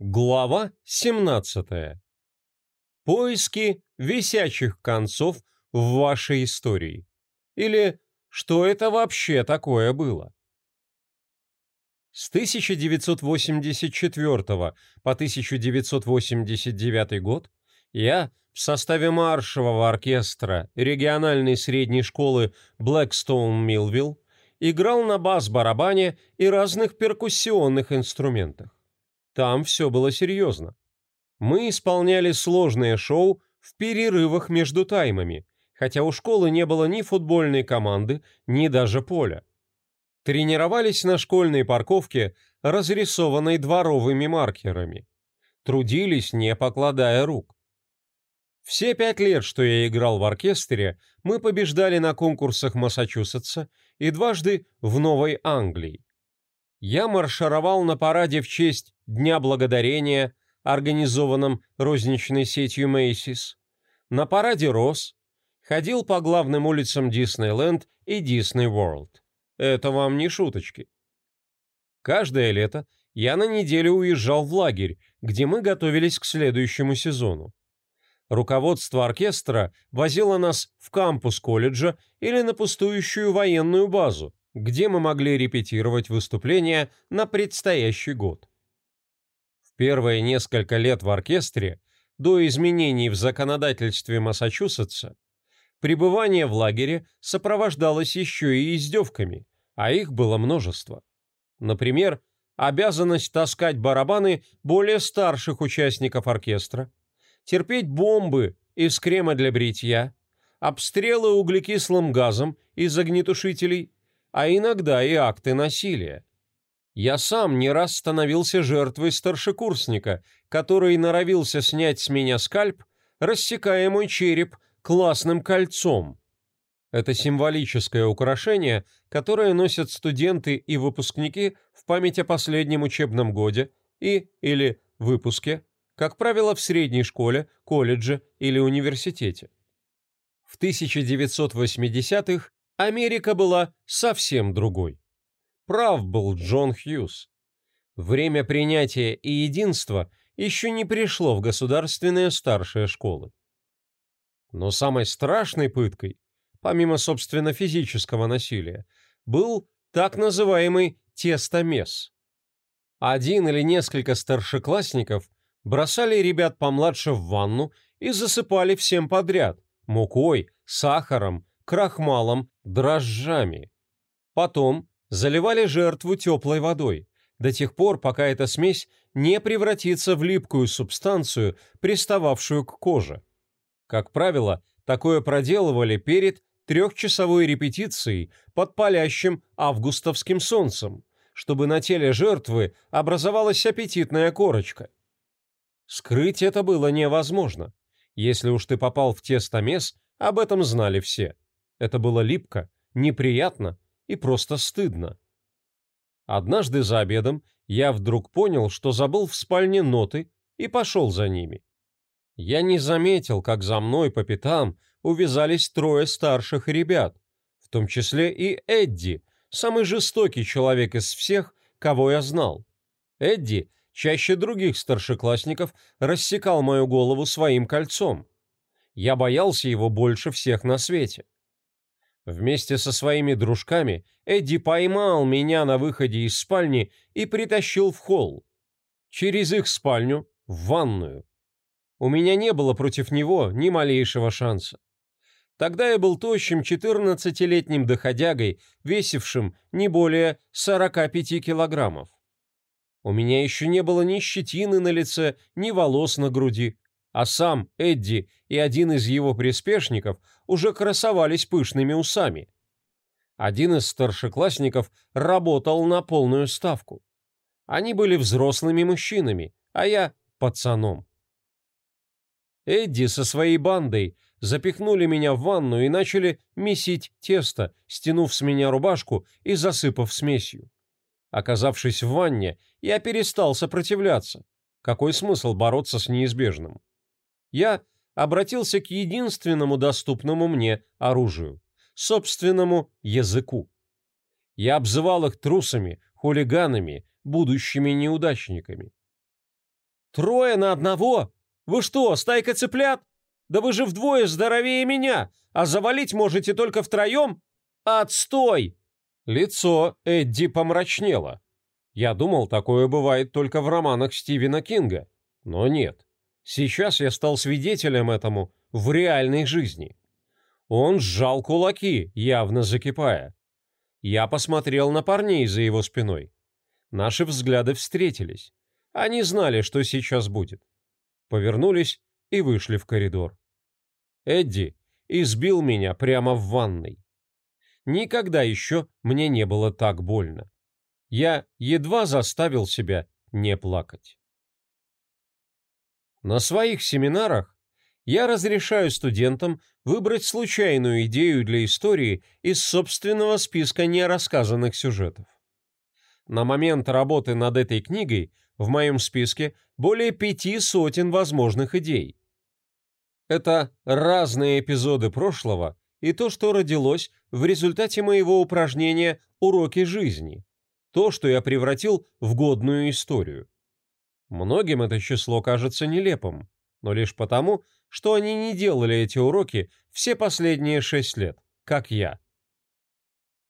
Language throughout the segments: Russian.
Глава 17. Поиски висячих концов в вашей истории. Или что это вообще такое было? С 1984 по 1989 год я в составе маршевого оркестра региональной средней школы Blackstone Millville играл на бас-барабане и разных перкуссионных инструментах. Там все было серьезно. Мы исполняли сложные шоу в перерывах между таймами, хотя у школы не было ни футбольной команды, ни даже поля. Тренировались на школьной парковке, разрисованной дворовыми маркерами. Трудились, не покладая рук. Все пять лет, что я играл в оркестре, мы побеждали на конкурсах Массачусетса и дважды в Новой Англии. Я маршировал на параде в честь Дня Благодарения, организованном розничной сетью Мейсис, на параде Рос, ходил по главным улицам Диснейленд и Дисней Ворлд. Это вам не шуточки. Каждое лето я на неделю уезжал в лагерь, где мы готовились к следующему сезону. Руководство оркестра возило нас в кампус колледжа или на пустующую военную базу, где мы могли репетировать выступления на предстоящий год. Первые несколько лет в оркестре, до изменений в законодательстве Массачусетса, пребывание в лагере сопровождалось еще и издевками, а их было множество. Например, обязанность таскать барабаны более старших участников оркестра, терпеть бомбы из крема для бритья, обстрелы углекислым газом из огнетушителей а иногда и акты насилия. Я сам не раз становился жертвой старшекурсника, который норовился снять с меня скальп, рассекая мой череп классным кольцом. Это символическое украшение, которое носят студенты и выпускники в память о последнем учебном годе и или выпуске, как правило, в средней школе, колледже или университете. В 1980-х Америка была совсем другой. Прав был Джон Хьюз. Время принятия и единства еще не пришло в государственные старшие школы. Но самой страшной пыткой, помимо собственно физического насилия, был так называемый тестомес. Один или несколько старшеклассников бросали ребят помладше в ванну и засыпали всем подряд – мукой, сахаром, крахмалом, дрожжами. Потом заливали жертву теплой водой, до тех пор, пока эта смесь не превратится в липкую субстанцию, пристававшую к коже. Как правило, такое проделывали перед трехчасовой репетицией под палящим августовским солнцем, чтобы на теле жертвы образовалась аппетитная корочка. Скрыть это было невозможно. Если уж ты попал в тестомес, об этом знали все. Это было липко, неприятно и просто стыдно. Однажды за обедом я вдруг понял, что забыл в спальне ноты и пошел за ними. Я не заметил, как за мной по пятам увязались трое старших ребят, в том числе и Эдди, самый жестокий человек из всех, кого я знал. Эдди чаще других старшеклассников рассекал мою голову своим кольцом. Я боялся его больше всех на свете. Вместе со своими дружками Эдди поймал меня на выходе из спальни и притащил в холл. Через их спальню в ванную. У меня не было против него ни малейшего шанса. Тогда я был тощим 14-летним доходягой, весившим не более 45 килограммов. У меня еще не было ни щетины на лице, ни волос на груди, а сам Эдди и один из его приспешников уже красовались пышными усами. Один из старшеклассников работал на полную ставку. Они были взрослыми мужчинами, а я – пацаном. Эдди со своей бандой запихнули меня в ванну и начали месить тесто, стянув с меня рубашку и засыпав смесью. Оказавшись в ванне, я перестал сопротивляться. Какой смысл бороться с неизбежным? Я обратился к единственному доступному мне оружию – собственному языку. Я обзывал их трусами, хулиганами, будущими неудачниками. Трое на одного? Вы что, стайка цыплят? Да вы же вдвое здоровее меня, а завалить можете только втроем? Отстой!» Лицо Эдди помрачнело. Я думал, такое бывает только в романах Стивена Кинга. Но нет. Сейчас я стал свидетелем этому в реальной жизни. Он сжал кулаки, явно закипая. Я посмотрел на парней за его спиной. Наши взгляды встретились. Они знали, что сейчас будет. Повернулись и вышли в коридор. Эдди избил меня прямо в ванной. Никогда еще мне не было так больно. Я едва заставил себя не плакать. На своих семинарах я разрешаю студентам выбрать случайную идею для истории из собственного списка нерассказанных сюжетов. На момент работы над этой книгой в моем списке более пяти сотен возможных идей. Это разные эпизоды прошлого и то, что родилось в результате моего упражнения «Уроки жизни», то, что я превратил в годную историю. Многим это число кажется нелепым, но лишь потому, что они не делали эти уроки все последние шесть лет, как я.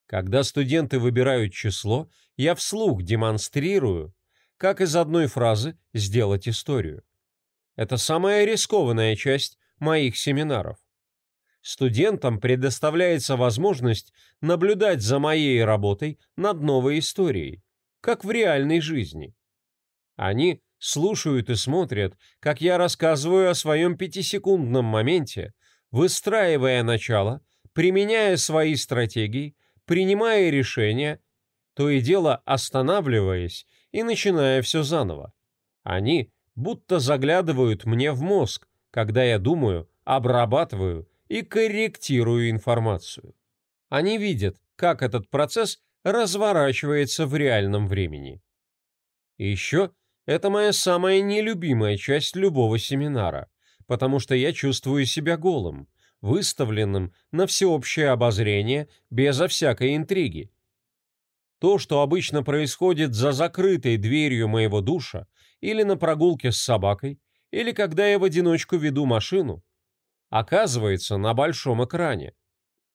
Когда студенты выбирают число, я вслух демонстрирую, как из одной фразы сделать историю. Это самая рискованная часть моих семинаров. Студентам предоставляется возможность наблюдать за моей работой над новой историей, как в реальной жизни. Они слушают и смотрят, как я рассказываю о своем пятисекундном моменте, выстраивая начало, применяя свои стратегии, принимая решения, то и дело останавливаясь и начиная все заново. Они будто заглядывают мне в мозг, когда я думаю, обрабатываю и корректирую информацию. Они видят, как этот процесс разворачивается в реальном времени. И еще это моя самая нелюбимая часть любого семинара, потому что я чувствую себя голым, выставленным на всеобщее обозрение безо всякой интриги. То, что обычно происходит за закрытой дверью моего душа, или на прогулке с собакой, или когда я в одиночку веду машину, оказывается на большом экране.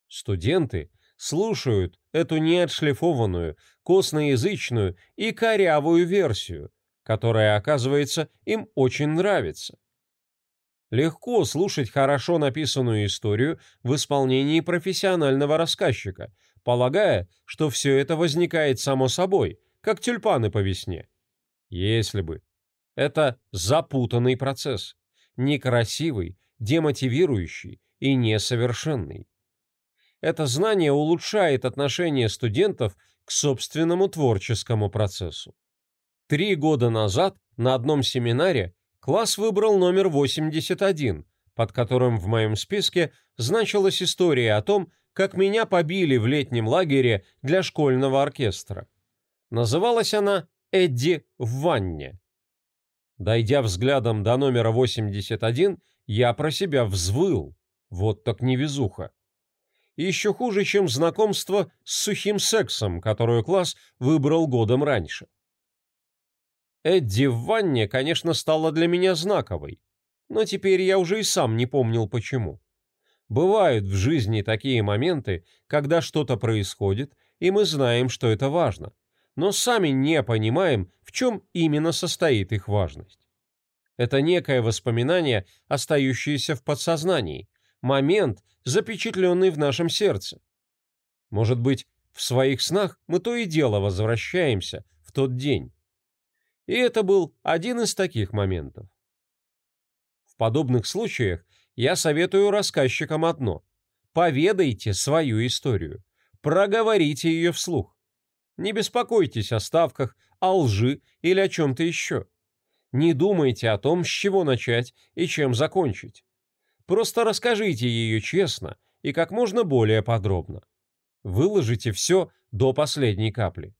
Студенты слушают эту неотшлифованную, косноязычную и корявую версию, которая, оказывается, им очень нравится. Легко слушать хорошо написанную историю в исполнении профессионального рассказчика, полагая, что все это возникает само собой, как тюльпаны по весне. Если бы. Это запутанный процесс, некрасивый, демотивирующий и несовершенный. Это знание улучшает отношение студентов к собственному творческому процессу. Три года назад на одном семинаре класс выбрал номер 81, под которым в моем списке значилась история о том, как меня побили в летнем лагере для школьного оркестра. Называлась она «Эдди в ванне». Дойдя взглядом до номера 81, я про себя взвыл. Вот так невезуха. Еще хуже, чем знакомство с сухим сексом, которую класс выбрал годом раньше. Эдди в ванне, конечно, стала для меня знаковой, но теперь я уже и сам не помнил почему. Бывают в жизни такие моменты, когда что-то происходит, и мы знаем, что это важно, но сами не понимаем, в чем именно состоит их важность. Это некое воспоминание, остающееся в подсознании, момент, запечатленный в нашем сердце. Может быть, в своих снах мы то и дело возвращаемся в тот день, и это был один из таких моментов. В подобных случаях я советую рассказчикам одно. Поведайте свою историю. Проговорите ее вслух. Не беспокойтесь о ставках, о лжи или о чем-то еще. Не думайте о том, с чего начать и чем закончить. Просто расскажите ее честно и как можно более подробно. Выложите все до последней капли.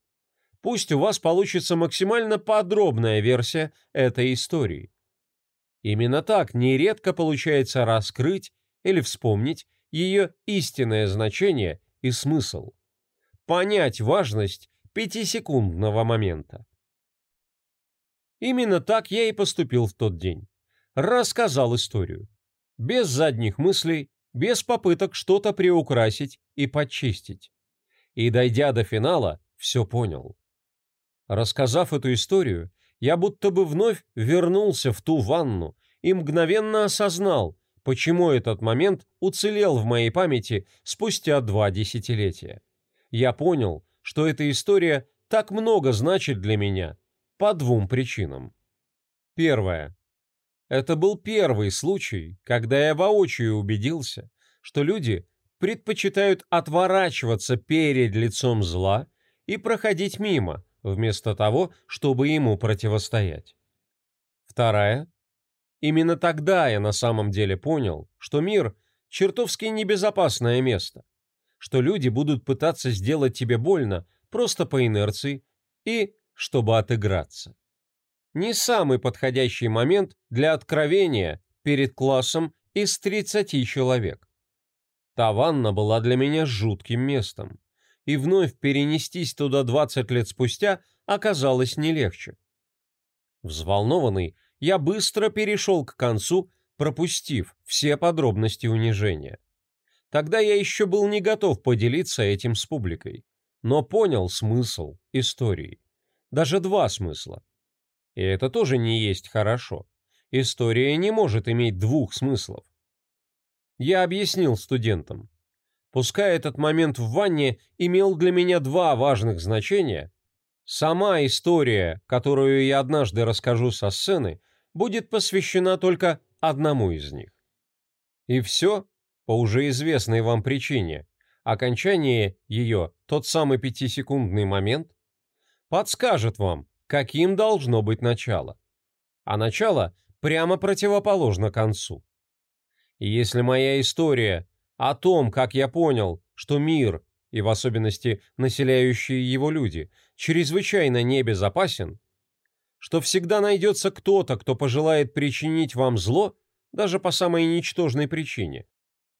Пусть у вас получится максимально подробная версия этой истории. Именно так нередко получается раскрыть или вспомнить ее истинное значение и смысл. Понять важность пятисекундного момента. Именно так я и поступил в тот день. Рассказал историю. Без задних мыслей, без попыток что-то приукрасить и подчистить. И, дойдя до финала, все понял. Рассказав эту историю, я будто бы вновь вернулся в ту ванну и мгновенно осознал, почему этот момент уцелел в моей памяти спустя два десятилетия. Я понял, что эта история так много значит для меня по двум причинам. Первое. Это был первый случай, когда я воочию убедился, что люди предпочитают отворачиваться перед лицом зла и проходить мимо, вместо того, чтобы ему противостоять. Вторая. Именно тогда я на самом деле понял, что мир – чертовски небезопасное место, что люди будут пытаться сделать тебе больно просто по инерции и чтобы отыграться. Не самый подходящий момент для откровения перед классом из 30 человек. Та ванна была для меня жутким местом, и вновь перенестись туда 20 лет спустя оказалось не легче. Взволнованный, я быстро перешел к концу, пропустив все подробности унижения. Тогда я еще был не готов поделиться этим с публикой, но понял смысл истории. Даже два смысла. И это тоже не есть хорошо. История не может иметь двух смыслов. Я объяснил студентам. Пускай этот момент в ванне имел для меня два важных значения, сама история, которую я однажды расскажу со сцены, будет посвящена только одному из них. И все по уже известной вам причине. Окончание ее, тот самый пятисекундный момент, подскажет вам, каким должно быть начало. А начало прямо противоположно концу. И если моя история о том, как я понял, что мир, и в особенности населяющие его люди, чрезвычайно небезопасен, что всегда найдется кто-то, кто пожелает причинить вам зло, даже по самой ничтожной причине,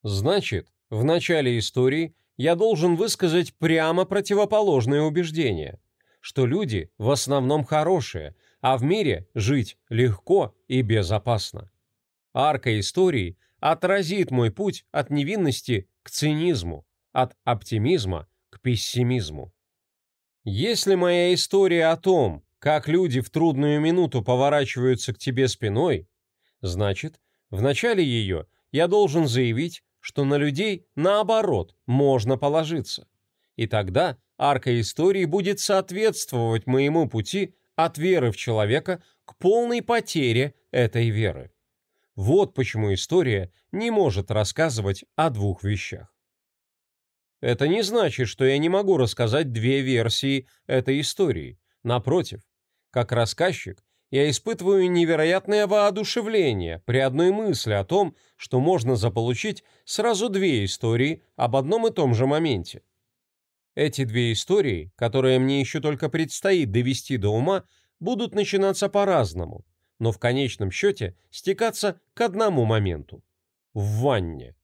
значит, в начале истории я должен высказать прямо противоположное убеждение – что люди в основном хорошие, а в мире жить легко и безопасно. Арка истории отразит мой путь от невинности к цинизму, от оптимизма к пессимизму. Если моя история о том, как люди в трудную минуту поворачиваются к тебе спиной, значит, в начале ее я должен заявить, что на людей, наоборот, можно положиться. И тогда арка истории будет соответствовать моему пути от веры в человека к полной потере этой веры. Вот почему история не может рассказывать о двух вещах. Это не значит, что я не могу рассказать две версии этой истории. Напротив, как рассказчик, я испытываю невероятное воодушевление при одной мысли о том, что можно заполучить сразу две истории об одном и том же моменте. Эти две истории, которые мне еще только предстоит довести до ума, будут начинаться по-разному, но в конечном счете стекаться к одному моменту – в ванне.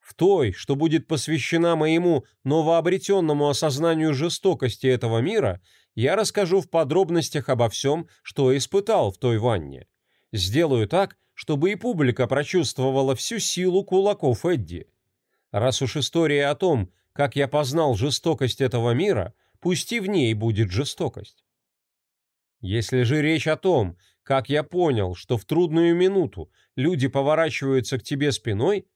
В той, что будет посвящена моему новообретенному осознанию жестокости этого мира, я расскажу в подробностях обо всем, что испытал в той ванне. Сделаю так, чтобы и публика прочувствовала всю силу кулаков Эдди. Раз уж история о том, как я познал жестокость этого мира, пусть и в ней будет жестокость. Если же речь о том, как я понял, что в трудную минуту люди поворачиваются к тебе спиной,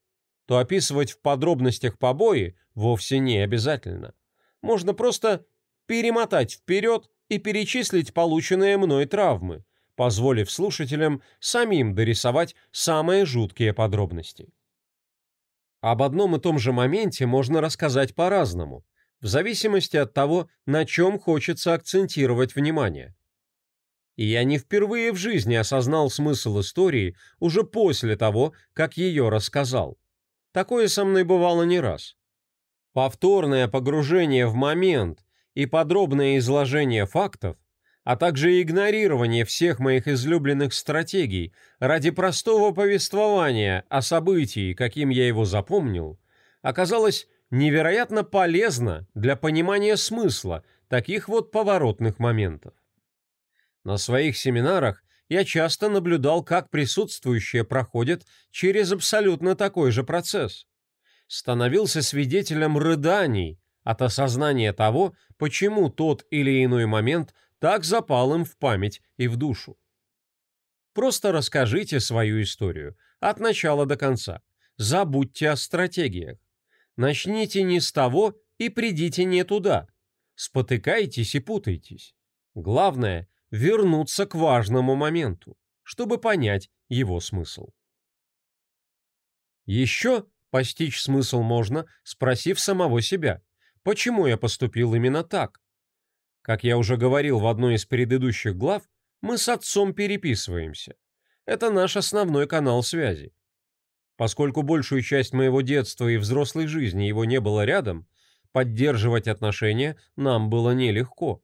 то описывать в подробностях побои вовсе не обязательно. Можно просто перемотать вперед и перечислить полученные мной травмы, позволив слушателям самим дорисовать самые жуткие подробности. Об одном и том же моменте можно рассказать по-разному, в зависимости от того, на чем хочется акцентировать внимание. И я не впервые в жизни осознал смысл истории уже после того, как ее рассказал. Такое со мной бывало не раз. Повторное погружение в момент и подробное изложение фактов а также игнорирование всех моих излюбленных стратегий ради простого повествования о событии, каким я его запомнил, оказалось невероятно полезно для понимания смысла таких вот поворотных моментов. На своих семинарах я часто наблюдал, как присутствующие проходят через абсолютно такой же процесс. Становился свидетелем рыданий от осознания того, почему тот или иной момент так запал им в память и в душу. Просто расскажите свою историю от начала до конца. Забудьте о стратегиях. Начните не с того и придите не туда. Спотыкайтесь и путайтесь. Главное – вернуться к важному моменту, чтобы понять его смысл. Еще постичь смысл можно, спросив самого себя, почему я поступил именно так. Как я уже говорил в одной из предыдущих глав, мы с отцом переписываемся. Это наш основной канал связи. Поскольку большую часть моего детства и взрослой жизни его не было рядом, поддерживать отношения нам было нелегко.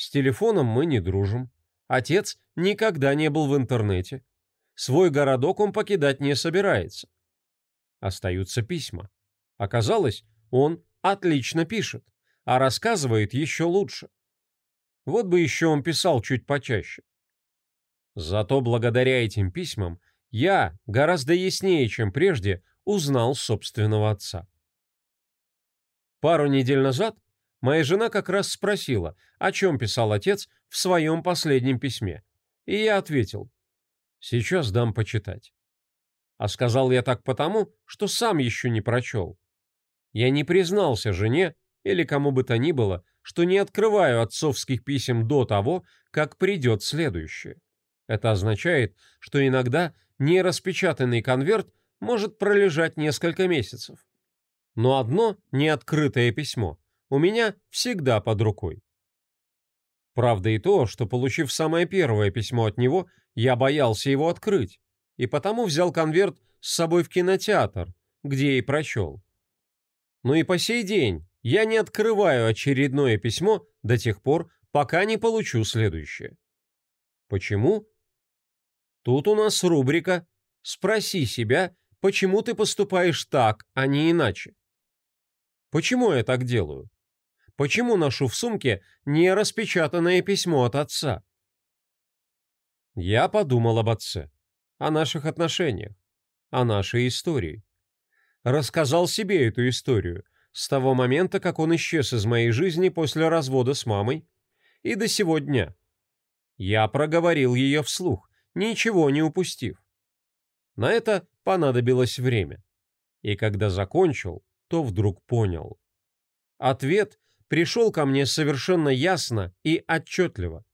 С телефоном мы не дружим. Отец никогда не был в интернете. Свой городок он покидать не собирается. Остаются письма. Оказалось, он отлично пишет, а рассказывает еще лучше. Вот бы еще он писал чуть почаще. Зато благодаря этим письмам я гораздо яснее, чем прежде, узнал собственного отца. Пару недель назад моя жена как раз спросила, о чем писал отец в своем последнем письме, и я ответил, «Сейчас дам почитать». А сказал я так потому, что сам еще не прочел. Я не признался жене или кому бы то ни было, что не открываю отцовских писем до того, как придет следующее. Это означает, что иногда нераспечатанный конверт может пролежать несколько месяцев. Но одно неоткрытое письмо у меня всегда под рукой. Правда и то, что, получив самое первое письмо от него, я боялся его открыть, и потому взял конверт с собой в кинотеатр, где и прочел. Но и по сей день я не открываю очередное письмо до тех пор, пока не получу следующее. Почему? Тут у нас рубрика «Спроси себя, почему ты поступаешь так, а не иначе». Почему я так делаю? Почему ношу в сумке не распечатанное письмо от отца? Я подумал об отце, о наших отношениях, о нашей истории. Рассказал себе эту историю с того момента, как он исчез из моей жизни после развода с мамой, и до сего дня. Я проговорил ее вслух, ничего не упустив. На это понадобилось время. И когда закончил, то вдруг понял. Ответ пришел ко мне совершенно ясно и отчетливо.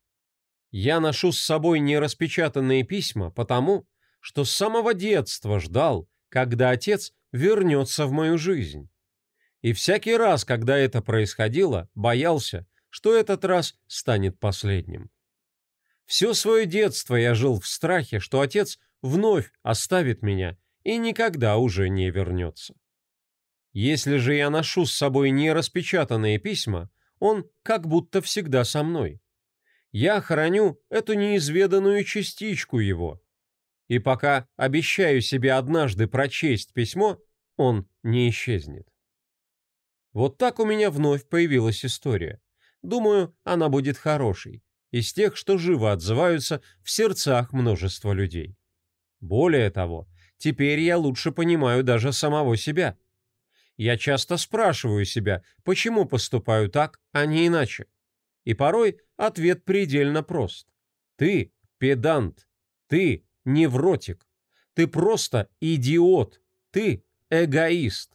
Я ношу с собой нераспечатанные письма потому, что с самого детства ждал, когда отец вернется в мою жизнь. И всякий раз, когда это происходило, боялся, что этот раз станет последним. Все свое детство я жил в страхе, что отец вновь оставит меня и никогда уже не вернется. Если же я ношу с собой нераспечатанные письма, он как будто всегда со мной. Я храню эту неизведанную частичку его. И пока обещаю себе однажды прочесть письмо, он не исчезнет. Вот так у меня вновь появилась история. Думаю, она будет хорошей из тех, что живо отзываются в сердцах множества людей. Более того, теперь я лучше понимаю даже самого себя. Я часто спрашиваю себя, почему поступаю так, а не иначе. И порой ответ предельно прост. Ты педант, ты невротик, ты просто идиот, ты эгоист.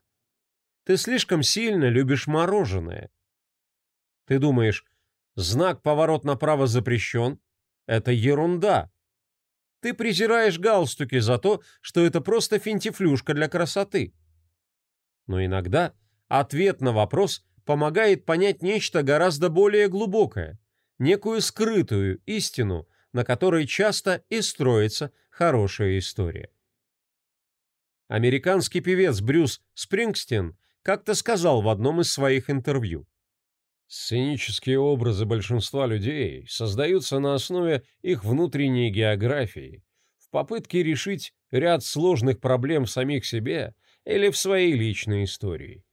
Ты слишком сильно любишь мороженое. Ты думаешь, Знак «Поворот направо запрещен» — это ерунда. Ты презираешь галстуки за то, что это просто финтифлюшка для красоты. Но иногда ответ на вопрос помогает понять нечто гораздо более глубокое, некую скрытую истину, на которой часто и строится хорошая история. Американский певец Брюс Спрингстин как-то сказал в одном из своих интервью, Сценические образы большинства людей создаются на основе их внутренней географии, в попытке решить ряд сложных проблем в самих себе или в своей личной истории.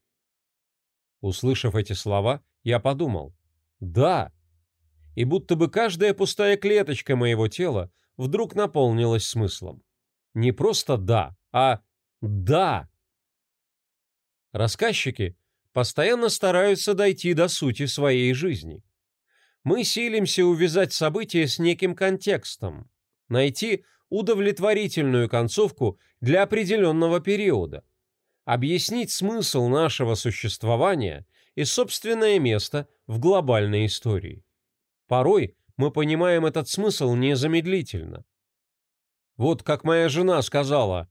Услышав эти слова, я подумал, да, и будто бы каждая пустая клеточка моего тела вдруг наполнилась смыслом. Не просто «да», а «да». Рассказчики постоянно стараются дойти до сути своей жизни. Мы силимся увязать события с неким контекстом, найти удовлетворительную концовку для определенного периода, объяснить смысл нашего существования и собственное место в глобальной истории. Порой мы понимаем этот смысл незамедлительно. Вот как моя жена сказала,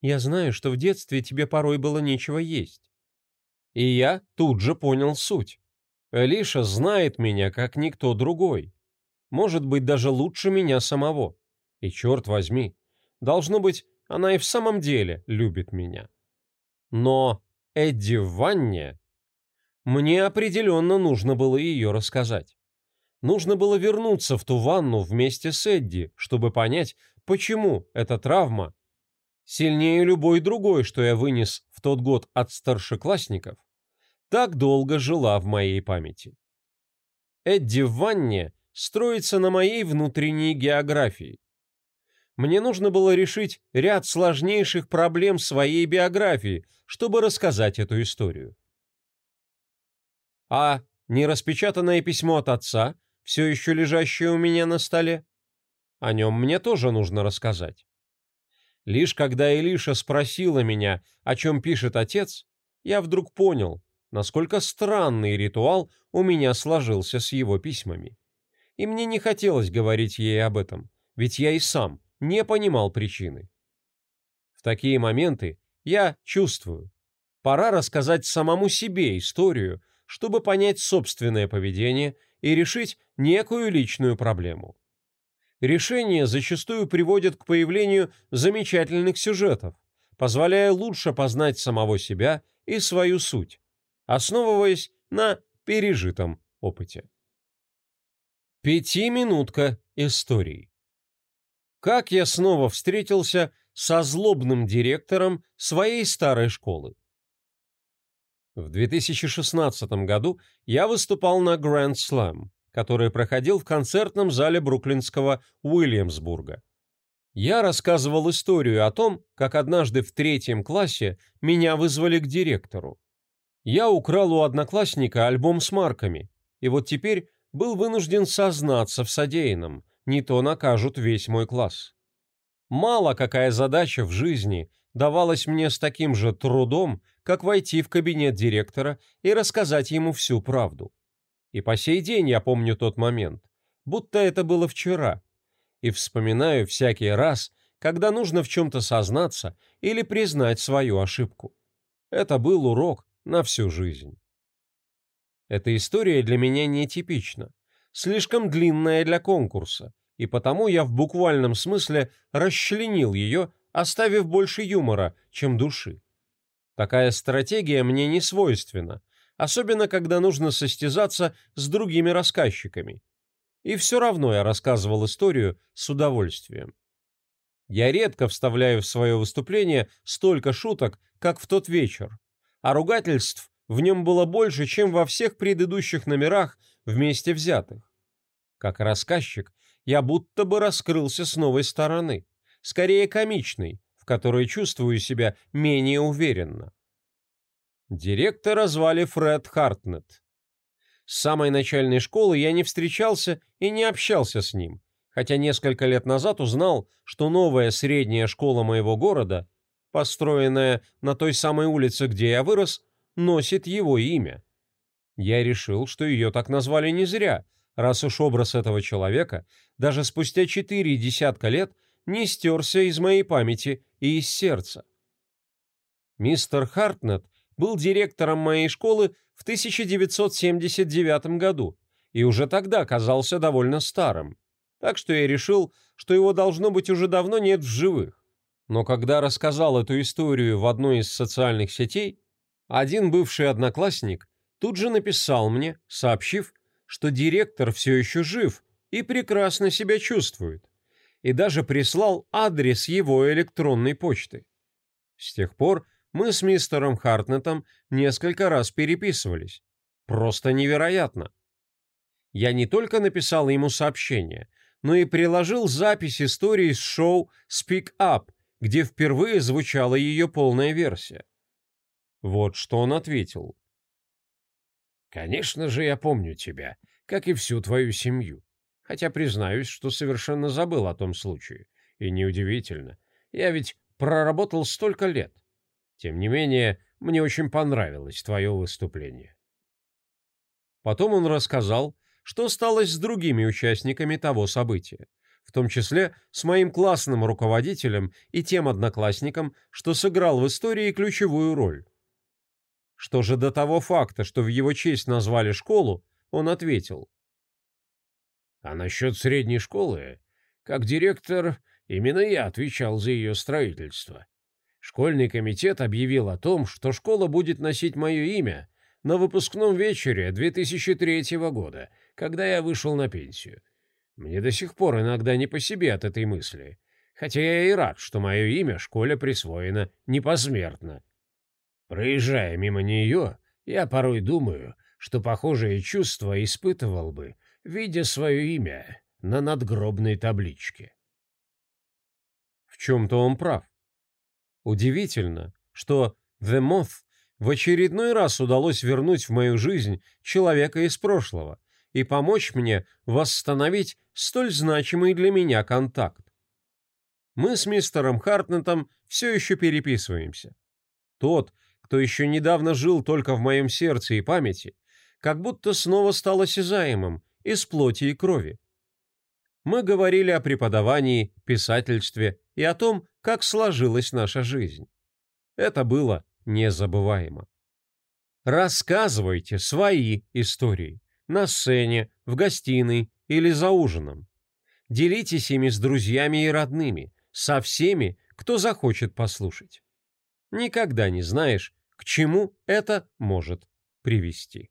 «Я знаю, что в детстве тебе порой было нечего есть». И я тут же понял суть. Элиша знает меня, как никто другой. Может быть, даже лучше меня самого. И черт возьми, должно быть, она и в самом деле любит меня. Но Эдди в ванне... Мне определенно нужно было ее рассказать. Нужно было вернуться в ту ванну вместе с Эдди, чтобы понять, почему эта травма сильнее любой другой, что я вынес в тот год от старшеклассников, так долго жила в моей памяти. Эдди в ванне строится на моей внутренней географии. Мне нужно было решить ряд сложнейших проблем своей биографии, чтобы рассказать эту историю. А нераспечатанное письмо от отца, все еще лежащее у меня на столе, о нем мне тоже нужно рассказать. Лишь когда Илиша спросила меня, о чем пишет отец, я вдруг понял, насколько странный ритуал у меня сложился с его письмами. И мне не хотелось говорить ей об этом, ведь я и сам не понимал причины. В такие моменты я чувствую, пора рассказать самому себе историю, чтобы понять собственное поведение и решить некую личную проблему. Решение зачастую приводит к появлению замечательных сюжетов, позволяя лучше познать самого себя и свою суть, основываясь на пережитом опыте. Пятиминутка истории. Как я снова встретился со злобным директором своей старой школы. В 2016 году я выступал на Grand Slam, который проходил в концертном зале бруклинского Уильямсбурга. Я рассказывал историю о том, как однажды в третьем классе меня вызвали к директору. Я украл у одноклассника альбом с марками, и вот теперь был вынужден сознаться в содеянном, не то накажут весь мой класс. Мало какая задача в жизни давалась мне с таким же трудом, как войти в кабинет директора и рассказать ему всю правду. И по сей день я помню тот момент, будто это было вчера, и вспоминаю всякий раз, когда нужно в чем-то сознаться или признать свою ошибку. Это был урок, на всю жизнь. Эта история для меня нетипична, слишком длинная для конкурса, и потому я в буквальном смысле расчленил ее, оставив больше юмора, чем души. Такая стратегия мне не свойственна, особенно когда нужно состязаться с другими рассказчиками. И все равно я рассказывал историю с удовольствием. Я редко вставляю в свое выступление столько шуток, как в тот вечер, а ругательств в нем было больше, чем во всех предыдущих номерах вместе взятых. Как рассказчик, я будто бы раскрылся с новой стороны, скорее комичной, в которой чувствую себя менее уверенно. Директора звали Фред Хартнет. С самой начальной школы я не встречался и не общался с ним, хотя несколько лет назад узнал, что новая средняя школа моего города построенная на той самой улице, где я вырос, носит его имя. Я решил, что ее так назвали не зря, раз уж образ этого человека даже спустя четыре десятка лет не стерся из моей памяти и из сердца. Мистер Хартнет был директором моей школы в 1979 году и уже тогда казался довольно старым, так что я решил, что его должно быть уже давно нет в живых. Но когда рассказал эту историю в одной из социальных сетей, один бывший одноклассник тут же написал мне, сообщив, что директор все еще жив и прекрасно себя чувствует, и даже прислал адрес его электронной почты. С тех пор мы с мистером Хартнетом несколько раз переписывались. Просто невероятно. Я не только написал ему сообщение, но и приложил запись истории с шоу «Speak Up», где впервые звучала ее полная версия. Вот что он ответил. «Конечно же я помню тебя, как и всю твою семью. Хотя признаюсь, что совершенно забыл о том случае. И неудивительно. Я ведь проработал столько лет. Тем не менее, мне очень понравилось твое выступление». Потом он рассказал, что стало с другими участниками того события, в том числе с моим классным руководителем и тем одноклассником, что сыграл в истории ключевую роль. Что же до того факта, что в его честь назвали школу, он ответил. А насчет средней школы, как директор, именно я отвечал за ее строительство. Школьный комитет объявил о том, что школа будет носить мое имя на выпускном вечере 2003 года, когда я вышел на пенсию. Мне до сих пор иногда не по себе от этой мысли, хотя я и рад, что мое имя школе присвоено не посмертно. Проезжая мимо нее, я порой думаю, что похожие чувства испытывал бы, видя свое имя на надгробной табличке. В чем-то он прав. Удивительно, что The Moth в очередной раз удалось вернуть в мою жизнь человека из прошлого и помочь мне восстановить столь значимый для меня контакт. Мы с мистером Хартнетом все еще переписываемся. Тот, кто еще недавно жил только в моем сердце и памяти, как будто снова стал осязаемым, из плоти и крови. Мы говорили о преподавании, писательстве и о том, как сложилась наша жизнь. Это было незабываемо. Рассказывайте свои истории на сцене, в гостиной или за ужином. Делитесь ими с друзьями и родными, со всеми, кто захочет послушать. Никогда не знаешь, к чему это может привести.